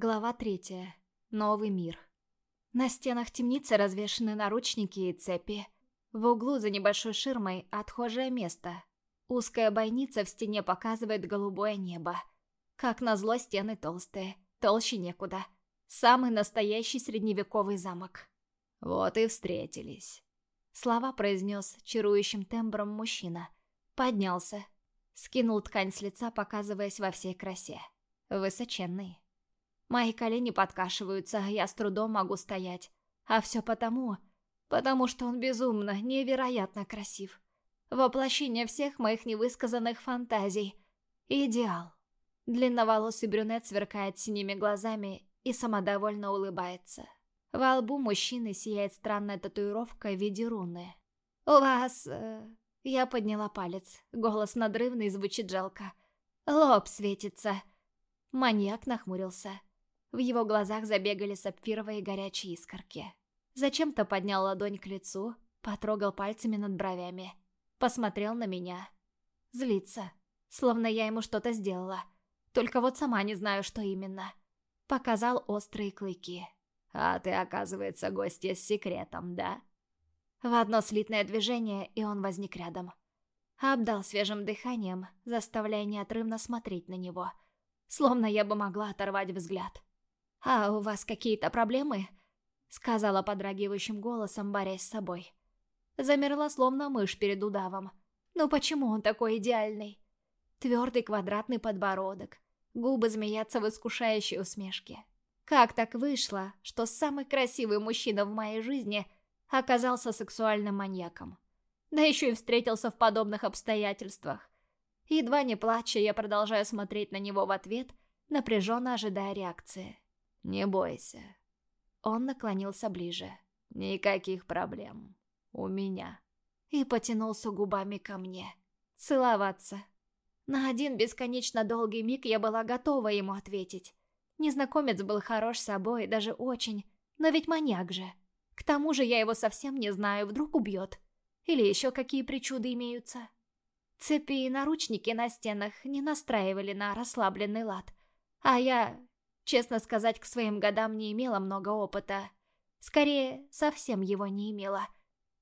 Глава третья. Новый мир. На стенах темницы развешаны наручники и цепи. В углу за небольшой ширмой отхожее место. Узкая бойница в стене показывает голубое небо. Как назло, стены толстые, толще некуда. Самый настоящий средневековый замок. «Вот и встретились», — слова произнес чарующим тембром мужчина. Поднялся. Скинул ткань с лица, показываясь во всей красе. Высоченный. Мои колени подкашиваются, я с трудом могу стоять. А все потому, потому что он безумно, невероятно красив. Воплощение всех моих невысказанных фантазий. Идеал. Длинноволосый брюнет сверкает синими глазами и самодовольно улыбается. Во лбу мужчины сияет странная татуировка в виде руны. «У вас...» э... Я подняла палец. Голос надрывный, звучит жалко. «Лоб светится». Маньяк нахмурился. В его глазах забегали сапфировые горячие искорки. Зачем-то поднял ладонь к лицу, потрогал пальцами над бровями. Посмотрел на меня. Злится. Словно я ему что-то сделала. Только вот сама не знаю, что именно. Показал острые клыки. «А ты, оказывается, гостья с секретом, да?» В одно слитное движение, и он возник рядом. Обдал свежим дыханием, заставляя неотрывно смотреть на него. Словно я бы могла оторвать взгляд. «А у вас какие-то проблемы?» Сказала подрагивающим голосом, борясь с собой. Замерла, словно мышь перед удавом. «Ну почему он такой идеальный?» Твердый квадратный подбородок. Губы змеятся в искушающей усмешке. Как так вышло, что самый красивый мужчина в моей жизни оказался сексуальным маньяком? Да еще и встретился в подобных обстоятельствах. Едва не плача, я продолжаю смотреть на него в ответ, напряженно ожидая реакции. «Не бойся». Он наклонился ближе. «Никаких проблем. У меня». И потянулся губами ко мне. Целоваться. На один бесконечно долгий миг я была готова ему ответить. Незнакомец был хорош собой, даже очень. Но ведь маньяк же. К тому же я его совсем не знаю, вдруг убьет. Или еще какие причуды имеются. Цепи и наручники на стенах не настраивали на расслабленный лад. А я Честно сказать, к своим годам не имела много опыта. Скорее, совсем его не имела.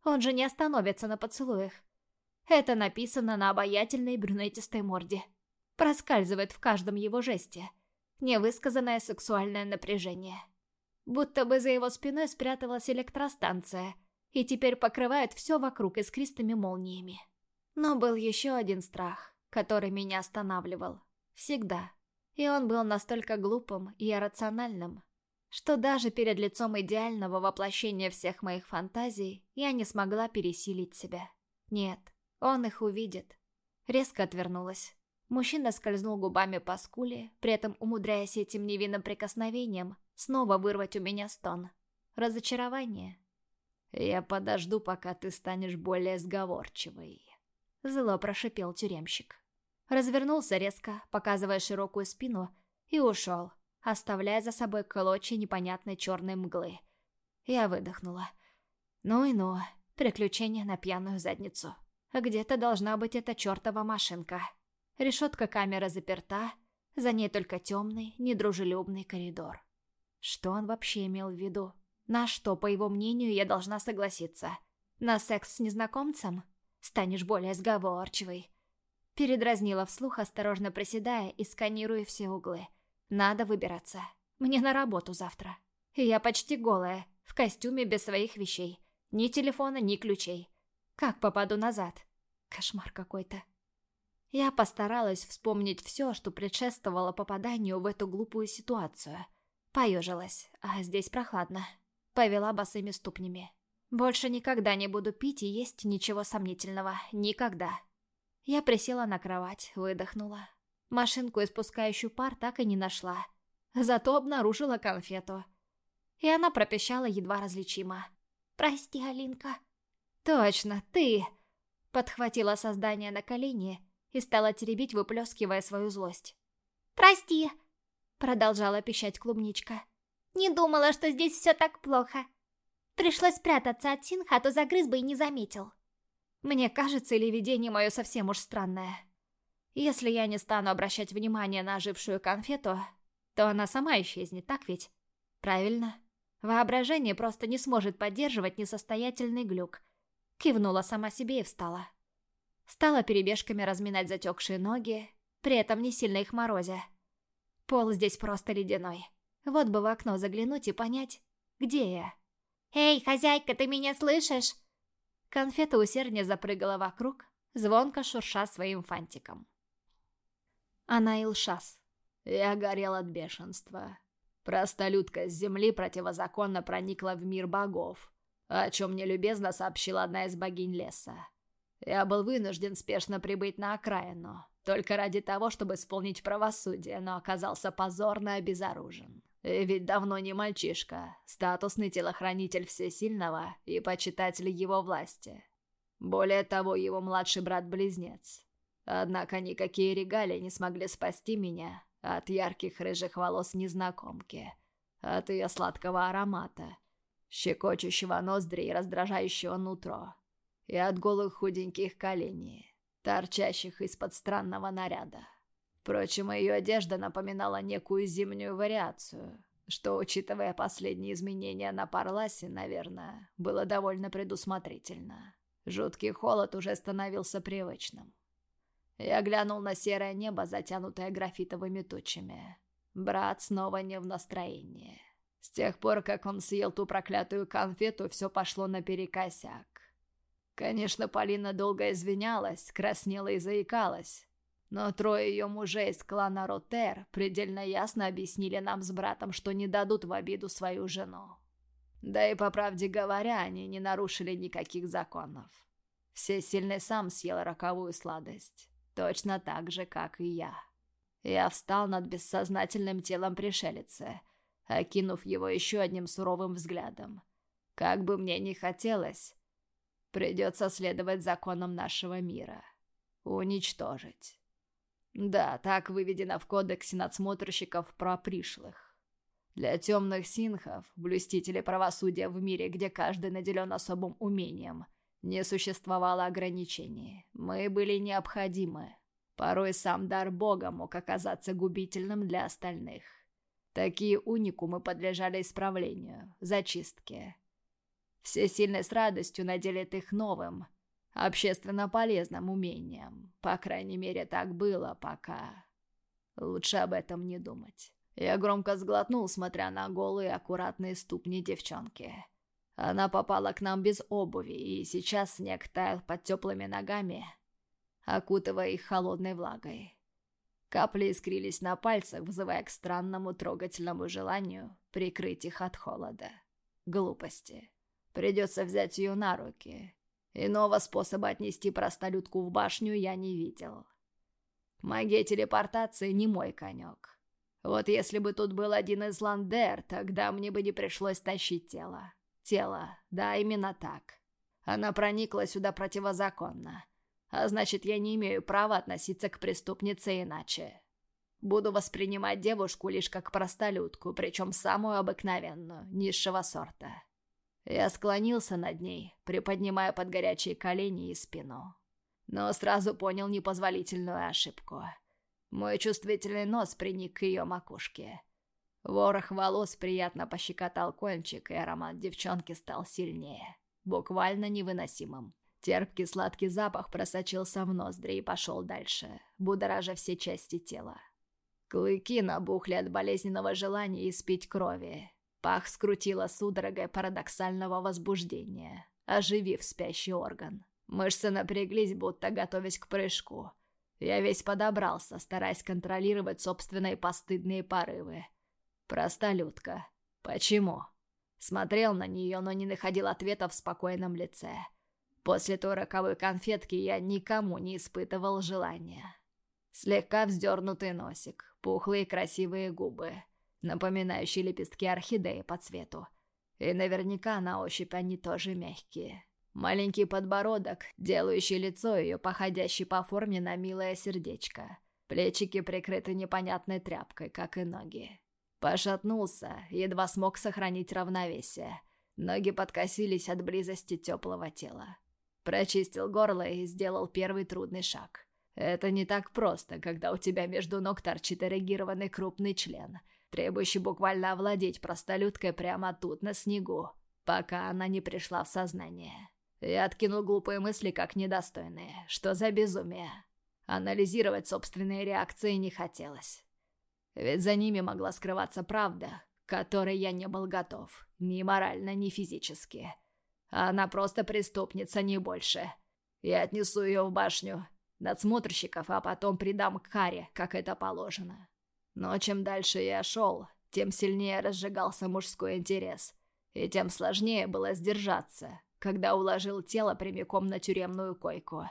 Он же не остановится на поцелуях. Это написано на обаятельной брюнетистой морде. Проскальзывает в каждом его жесте. Невысказанное сексуальное напряжение. Будто бы за его спиной спряталась электростанция, и теперь покрывает все вокруг искристыми молниями. Но был еще один страх, который меня останавливал. Всегда. И он был настолько глупым и иррациональным, что даже перед лицом идеального воплощения всех моих фантазий я не смогла пересилить себя. Нет, он их увидит. Резко отвернулась. Мужчина скользнул губами по скуле, при этом умудряясь этим невинным прикосновением снова вырвать у меня стон. Разочарование. «Я подожду, пока ты станешь более сговорчивой», — зло прошипел тюремщик. Развернулся резко, показывая широкую спину, и ушел, оставляя за собой клочья непонятной черной мглы. Я выдохнула. Ну и ну, приключение на пьяную задницу. Где-то должна быть эта чертова машинка. Решетка камеры заперта, за ней только темный, недружелюбный коридор. Что он вообще имел в виду? На что, по его мнению, я должна согласиться? На секс с незнакомцем? Станешь более сговорчивой, Передразнила вслух, осторожно проседая и сканируя все углы. Надо выбираться. Мне на работу завтра. Я почти голая, в костюме без своих вещей. Ни телефона, ни ключей. Как попаду назад? Кошмар какой-то. Я постаралась вспомнить все, что предшествовало попаданию в эту глупую ситуацию. Поежилась, а здесь прохладно. Повела босыми ступнями. Больше никогда не буду пить и есть ничего сомнительного. Никогда. Я присела на кровать, выдохнула. Машинку, испускающую пар, так и не нашла. Зато обнаружила конфету. И она пропищала едва различимо. «Прости, Алинка». «Точно, ты!» Подхватила создание на колени и стала теребить, выплескивая свою злость. «Прости!» Продолжала пищать клубничка. «Не думала, что здесь все так плохо. Пришлось спрятаться от Синха, а то загрыз бы и не заметил». Мне кажется, или видение мое совсем уж странное. Если я не стану обращать внимание на ожившую конфету, то она сама исчезнет, так ведь? Правильно. Воображение просто не сможет поддерживать несостоятельный глюк. Кивнула сама себе и встала. Стала перебежками разминать затекшие ноги, при этом не сильно их морозя. Пол здесь просто ледяной. Вот бы в окно заглянуть и понять, где я. «Эй, хозяйка, ты меня слышишь?» Конфета усерднее запрыгала вокруг, звонко шурша своим фантиком. Она Илшас. Я горел от бешенства. Простолюдка с земли противозаконно проникла в мир богов, о чем мне любезно сообщила одна из богинь леса. Я был вынужден спешно прибыть на окраину, только ради того, чтобы исполнить правосудие, но оказался позорно обезоружен. И ведь давно не мальчишка, статусный телохранитель Всесильного и почитатель его власти. Более того, его младший брат-близнец. Однако никакие регалии не смогли спасти меня от ярких рыжих волос незнакомки, от ее сладкого аромата, щекочущего ноздри и раздражающего нутро, и от голых худеньких коленей, торчащих из-под странного наряда. Впрочем, ее одежда напоминала некую зимнюю вариацию, что, учитывая последние изменения на Парласе, наверное, было довольно предусмотрительно. Жуткий холод уже становился привычным. Я глянул на серое небо, затянутое графитовыми тучами. Брат снова не в настроении. С тех пор, как он съел ту проклятую конфету, все пошло наперекосяк. Конечно, Полина долго извинялась, краснела и заикалась. Но трое ее мужей из клана Ротер предельно ясно объяснили нам с братом, что не дадут в обиду свою жену. Да и, по правде говоря, они не нарушили никаких законов. Все сильный сам съел роковую сладость. Точно так же, как и я. Я встал над бессознательным телом пришелицы, окинув его еще одним суровым взглядом. Как бы мне ни хотелось, придется следовать законам нашего мира. Уничтожить. Да, так выведено в кодексе надсмотрщиков про пришлых. Для темных синхов, блюстителей правосудия в мире, где каждый наделен особым умением – не существовало ограничений. Мы были необходимы. Порой сам дар Бога мог оказаться губительным для остальных. Такие уникумы подлежали исправлению, зачистке. Все сильно с радостью наделят их новым, общественно полезным умением. По крайней мере, так было пока. Лучше об этом не думать. Я громко сглотнул, смотря на голые аккуратные ступни девчонки. Она попала к нам без обуви, и сейчас снег таял под теплыми ногами, окутывая их холодной влагой. Капли искрились на пальцах, вызывая к странному трогательному желанию прикрыть их от холода. Глупости. Придется взять ее на руки. Иного способа отнести простолюдку в башню я не видел. Магия телепортации не мой конек. Вот если бы тут был один из Ландер, тогда мне бы не пришлось тащить тело тело. Да, именно так. Она проникла сюда противозаконно. А значит, я не имею права относиться к преступнице иначе. Буду воспринимать девушку лишь как простолюдку, причем самую обыкновенную, низшего сорта. Я склонился над ней, приподнимая под горячие колени и спину. Но сразу понял непозволительную ошибку. Мой чувствительный нос приник к ее макушке. Ворох волос приятно пощекотал кончик, и аромат девчонки стал сильнее. Буквально невыносимым. Терпкий сладкий запах просочился в ноздри и пошел дальше, будоража все части тела. Клыки набухли от болезненного желания испить крови. Пах скрутило судорогой парадоксального возбуждения, оживив спящий орган. Мышцы напряглись, будто готовясь к прыжку. Я весь подобрался, стараясь контролировать собственные постыдные порывы. Простолюдка. Почему? Смотрел на нее, но не находил ответа в спокойном лице. После той роковой конфетки я никому не испытывал желания. Слегка вздернутый носик, пухлые красивые губы, напоминающие лепестки орхидеи по цвету. И наверняка на ощупь они тоже мягкие. Маленький подбородок, делающий лицо ее, походящий по форме на милое сердечко. Плечики прикрыты непонятной тряпкой, как и ноги. Пошатнулся, едва смог сохранить равновесие. Ноги подкосились от близости теплого тела. Прочистил горло и сделал первый трудный шаг. Это не так просто, когда у тебя между ног торчит эрегированный крупный член. Требующий буквально овладеть простолюдкой прямо тут, на снегу, пока она не пришла в сознание. Я откинул глупые мысли как недостойные. Что за безумие? Анализировать собственные реакции не хотелось. Ведь за ними могла скрываться правда, которой я не был готов. Ни морально, ни физически. Она просто преступница, не больше. Я отнесу ее в башню надсмотрщиков, а потом придам к Харе, как это положено. Но чем дальше я шел, тем сильнее разжигался мужской интерес, и тем сложнее было сдержаться, когда уложил тело прямиком на тюремную койку.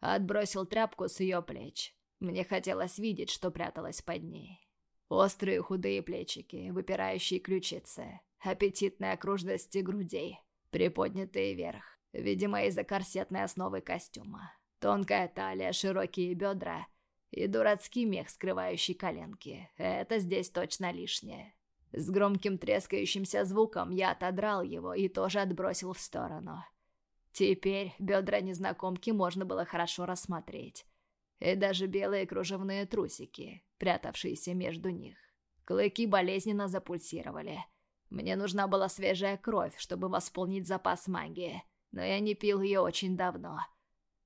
Отбросил тряпку с ее плеч. Мне хотелось видеть, что пряталось под ней. Острые худые плечики, выпирающие ключицы, аппетитные окружности грудей, приподнятые вверх, видимо, из-за корсетной основы костюма. Тонкая талия, широкие бедра и дурацкий мех, скрывающий коленки. Это здесь точно лишнее. С громким трескающимся звуком я отодрал его и тоже отбросил в сторону. Теперь бедра незнакомки можно было хорошо рассмотреть. И даже белые кружевные трусики, прятавшиеся между них. Клыки болезненно запульсировали. Мне нужна была свежая кровь, чтобы восполнить запас магии, но я не пил ее очень давно,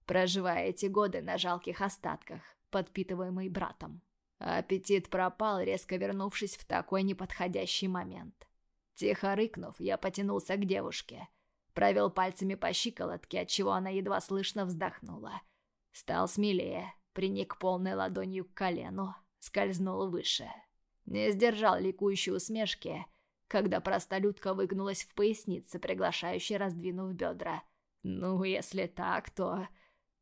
проживая эти годы на жалких остатках, подпитываемый братом. Аппетит пропал, резко вернувшись в такой неподходящий момент. Тихо рыкнув, я потянулся к девушке. Провел пальцами по щиколотке, отчего она едва слышно вздохнула. Стал смелее, приник полной ладонью к колену, скользнул выше. Не сдержал ликующей усмешки, когда простолюдка выгнулась в пояснице, приглашающе раздвинув бедра. Ну, если так, то...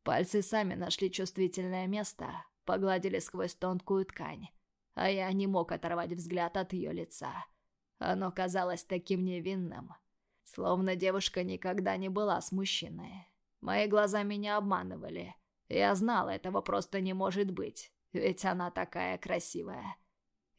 Пальцы сами нашли чувствительное место, погладили сквозь тонкую ткань, а я не мог оторвать взгляд от ее лица. Оно казалось таким невинным, словно девушка никогда не была с мужчиной. Мои глаза меня обманывали. Я знал, этого просто не может быть, ведь она такая красивая.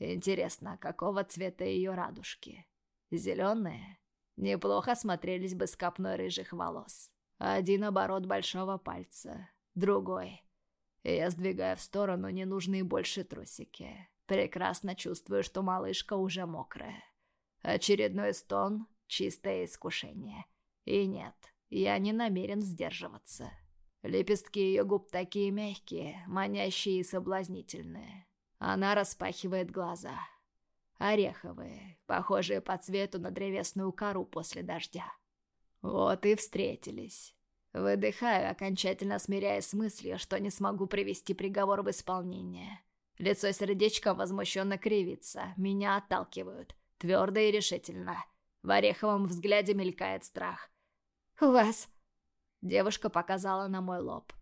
Интересно, какого цвета ее радужки? Зеленые? Неплохо смотрелись бы с копной рыжих волос. Один оборот большого пальца, другой — я сдвигаю в сторону ненужные больше трусики. Прекрасно чувствую, что малышка уже мокрая. Очередной стон — чистое искушение. И нет, я не намерен сдерживаться. Лепестки ее губ такие мягкие, манящие и соблазнительные. Она распахивает глаза. Ореховые, похожие по цвету на древесную кору после дождя. Вот и встретились. Выдыхаю, окончательно смиряясь с мыслью, что не смогу привести приговор в исполнение. Лицо сердечка возмущенно кривится, меня отталкивают. Твердо и решительно. В ореховом взгляде мелькает страх. «У вас...» Девушка показала на мой лоб.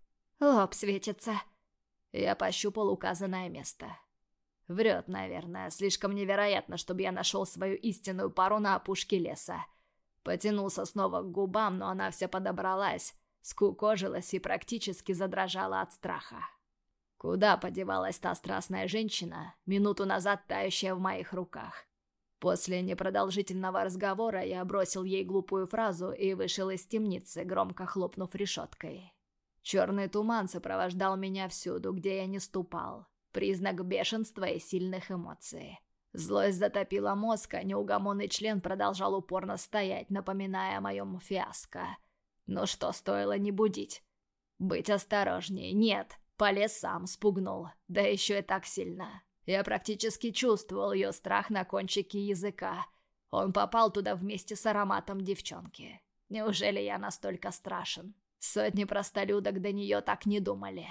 «Лоб светится». Я пощупал указанное место. Врет, наверное. Слишком невероятно, чтобы я нашел свою истинную пару на опушке леса. Потянулся снова к губам, но она вся подобралась скукожилась и практически задрожала от страха. Куда подевалась та страстная женщина, минуту назад тающая в моих руках? После непродолжительного разговора я бросил ей глупую фразу и вышел из темницы, громко хлопнув решеткой. Черный туман сопровождал меня всюду, где я не ступал. Признак бешенства и сильных эмоций. Злость затопила мозг, а неугомонный член продолжал упорно стоять, напоминая о моем фиаско. Ну что, стоило не будить? Быть осторожнее. Нет, полез сам, спугнул. Да еще и так сильно. Я практически чувствовал ее страх на кончике языка. Он попал туда вместе с ароматом девчонки. Неужели я настолько страшен? Сотни простолюдок до нее так не думали.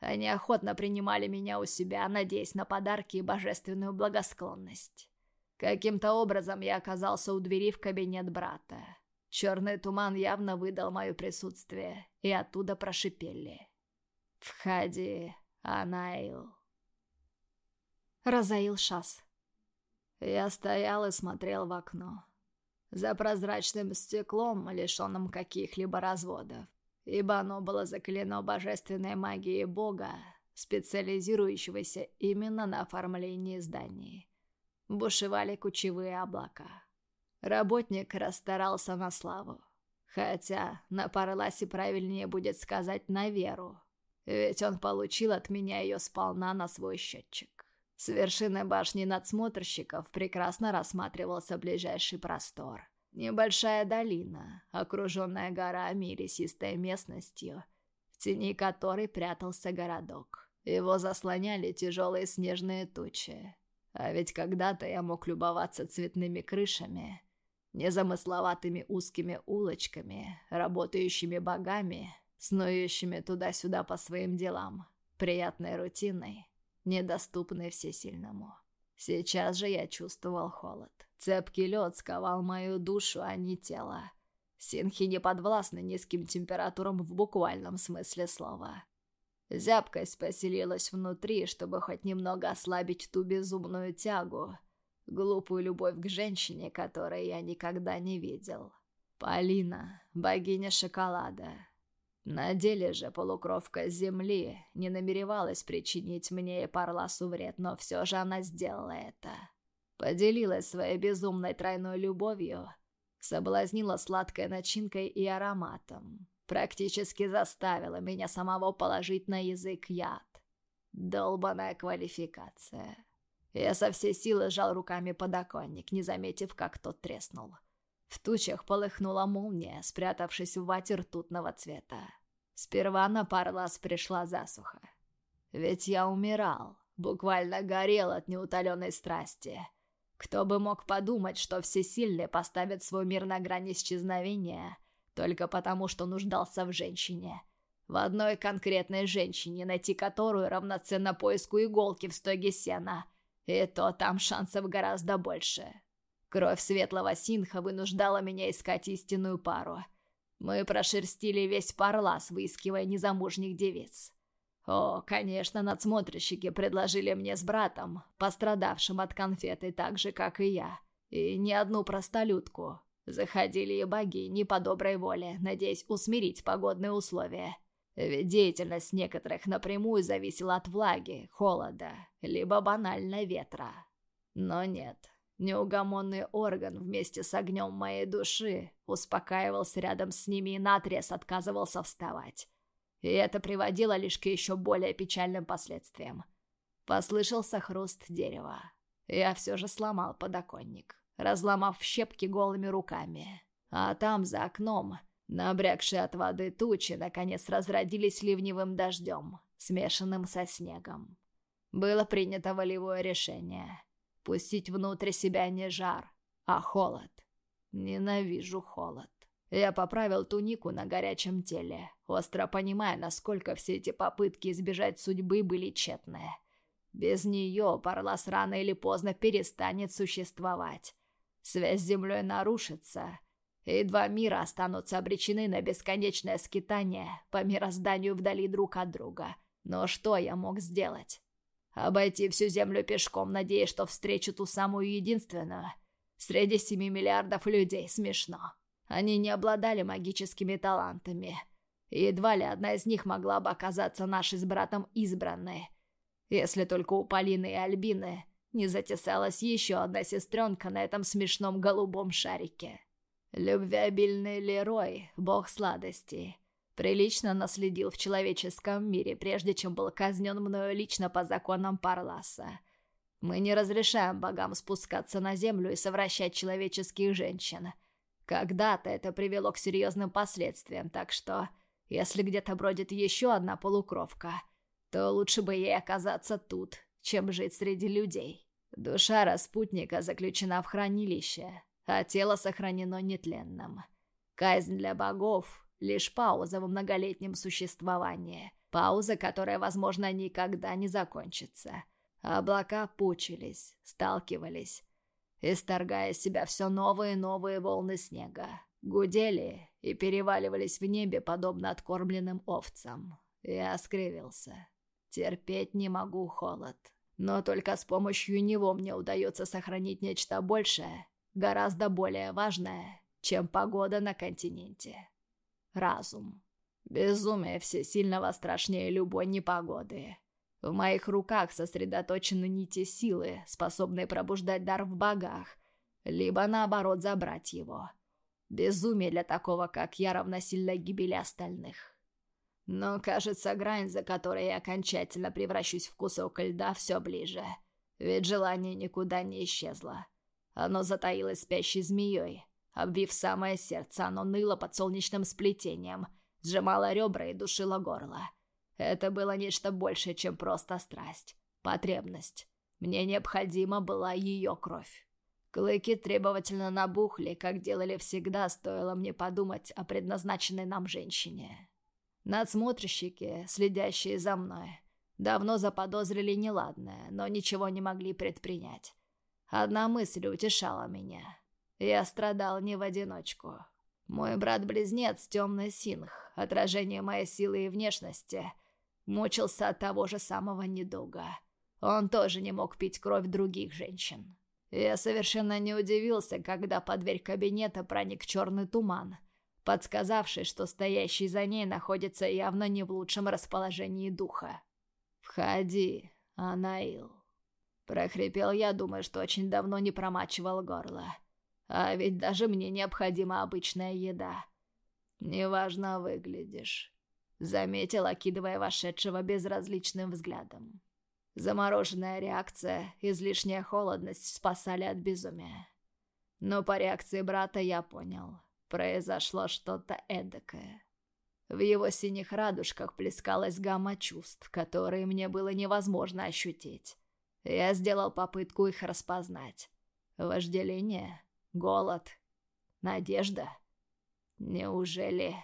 Они охотно принимали меня у себя, надеясь на подарки и божественную благосклонность. Каким-то образом я оказался у двери в кабинет брата. Черный туман явно выдал мое присутствие, и оттуда прошипели. «Входи, Анаил». Разаил Шас. Я стоял и смотрел в окно. За прозрачным стеклом, лишенным каких-либо разводов, ибо оно было заклено божественной магией Бога, специализирующегося именно на оформлении зданий. Бушевали кучевые облака. Работник расстарался на славу. Хотя на Парласе правильнее будет сказать «на веру». Ведь он получил от меня ее сполна на свой счетчик. С вершины башни надсмотрщиков прекрасно рассматривался ближайший простор. Небольшая долина, окруженная горами и лесистой местностью, в тени которой прятался городок. Его заслоняли тяжелые снежные тучи. А ведь когда-то я мог любоваться цветными крышами, незамысловатыми узкими улочками, работающими богами, снующими туда-сюда по своим делам, приятной рутиной, недоступной всесильному. Сейчас же я чувствовал холод. Цепкий лед сковал мою душу, а не тело. Синхи не подвластны низким температурам в буквальном смысле слова. Зябкость поселилась внутри, чтобы хоть немного ослабить ту безумную тягу, глупую любовь к женщине, которой я никогда не видел. Полина, богиня шоколада. На деле же полукровка земли не намеревалась причинить мне и Парласу вред, но все же она сделала это. Поделилась своей безумной тройной любовью, соблазнила сладкой начинкой и ароматом, практически заставила меня самого положить на язык яд. Долбаная квалификация. Я со всей силы сжал руками подоконник, не заметив, как тот треснул. В тучах полыхнула молния, спрятавшись в вате ртутного цвета. Сперва на Парлас пришла засуха. Ведь я умирал, буквально горел от неутоленной страсти. Кто бы мог подумать, что всесильный поставит свой мир на грани исчезновения только потому, что нуждался в женщине. В одной конкретной женщине, найти которую равноценно поиску иголки в стоге сена — и то там шансов гораздо больше. Кровь светлого синха вынуждала меня искать истинную пару. Мы прошерстили весь парлас, выискивая незамужних девиц. О, конечно, надсмотрщики предложили мне с братом, пострадавшим от конфеты так же, как и я, и ни одну простолюдку. Заходили и богини по доброй воле, надеясь усмирить погодные условия. Ведь деятельность некоторых напрямую зависела от влаги, холода, либо банально ветра. Но нет, неугомонный орган вместе с огнем моей души успокаивался рядом с ними и наотрез отказывался вставать. И это приводило лишь к еще более печальным последствиям. Послышался хруст дерева. Я все же сломал подоконник, разломав щепки голыми руками. А там, за окном, Набрякшие от воды тучи, наконец, разродились ливневым дождем, смешанным со снегом. Было принято волевое решение. Пустить внутрь себя не жар, а холод. Ненавижу холод. Я поправил тунику на горячем теле, остро понимая, насколько все эти попытки избежать судьбы были тщетны. Без нее Парлас рано или поздно перестанет существовать. Связь с землей нарушится, и два мира останутся обречены на бесконечное скитание по мирозданию вдали друг от друга. Но что я мог сделать? Обойти всю Землю пешком, надеясь, что встречу ту самую единственную? Среди семи миллиардов людей смешно. Они не обладали магическими талантами. Едва ли одна из них могла бы оказаться нашей с братом избранной. Если только у Полины и Альбины не затесалась еще одна сестренка на этом смешном голубом шарике. Любвеобильный Лерой, бог сладостей, прилично наследил в человеческом мире, прежде чем был казнен мною лично по законам Парласа. Мы не разрешаем богам спускаться на землю и совращать человеческих женщин. Когда-то это привело к серьезным последствиям, так что, если где-то бродит еще одна полукровка, то лучше бы ей оказаться тут, чем жить среди людей. Душа распутника заключена в хранилище, а тело сохранено нетленным. Казнь для богов — лишь пауза во многолетнем существовании. Пауза, которая, возможно, никогда не закончится. Облака пучились, сталкивались, исторгая из себя все новые и новые волны снега. Гудели и переваливались в небе, подобно откормленным овцам. Я скривился. Терпеть не могу холод. Но только с помощью него мне удается сохранить нечто большее, гораздо более важное, чем погода на континенте. Разум. Безумие всесильного страшнее любой непогоды. В моих руках сосредоточены нити силы, способные пробуждать дар в богах, либо наоборот забрать его. Безумие для такого, как я, равносильно гибели остальных. Но, кажется, грань, за которой я окончательно превращусь в кусок льда, все ближе. Ведь желание никуда не исчезло. Оно затаилось спящей змеей. Обвив самое сердце, оно ныло под солнечным сплетением, сжимало ребра и душило горло. Это было нечто большее, чем просто страсть. Потребность. Мне необходима была ее кровь. Клыки требовательно набухли, как делали всегда, стоило мне подумать о предназначенной нам женщине. Надсмотрщики, следящие за мной, давно заподозрили неладное, но ничего не могли предпринять. Одна мысль утешала меня. Я страдал не в одиночку. Мой брат-близнец, темный синх, отражение моей силы и внешности, мучился от того же самого недуга. Он тоже не мог пить кровь других женщин. Я совершенно не удивился, когда под дверь кабинета проник черный туман, подсказавший, что стоящий за ней находится явно не в лучшем расположении духа. «Входи, Анаил», — прохрипел я, думая, что очень давно не промачивал горло. А ведь даже мне необходима обычная еда. Неважно выглядишь, заметил, окидывая вошедшего безразличным взглядом. Замороженная реакция, излишняя холодность спасали от безумия. Но по реакции брата я понял. Произошло что-то эдакое. В его синих радужках плескалась гамма чувств, которые мне было невозможно ощутить. Я сделал попытку их распознать. Вожделение, голод, надежда. Неужели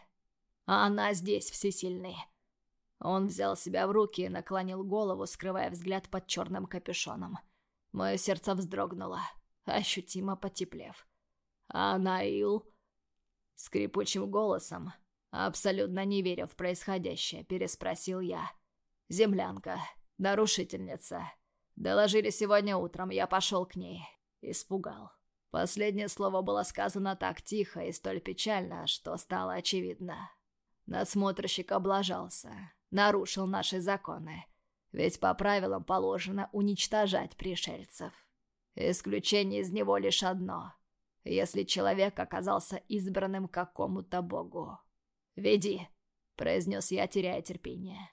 она здесь всесильный? Он взял себя в руки и наклонил голову, скрывая взгляд под черным капюшоном. Мое сердце вздрогнуло, ощутимо потеплев. «Анаил?» Скрипучим голосом, абсолютно не веря в происходящее, переспросил я. «Землянка, нарушительница. Доложили сегодня утром, я пошел к ней. Испугал». Последнее слово было сказано так тихо и столь печально, что стало очевидно. Надсмотрщик облажался нарушил наши законы. Ведь по правилам положено уничтожать пришельцев. Исключение из него лишь одно. Если человек оказался избранным какому-то богу. «Веди», — произнес я, теряя терпение.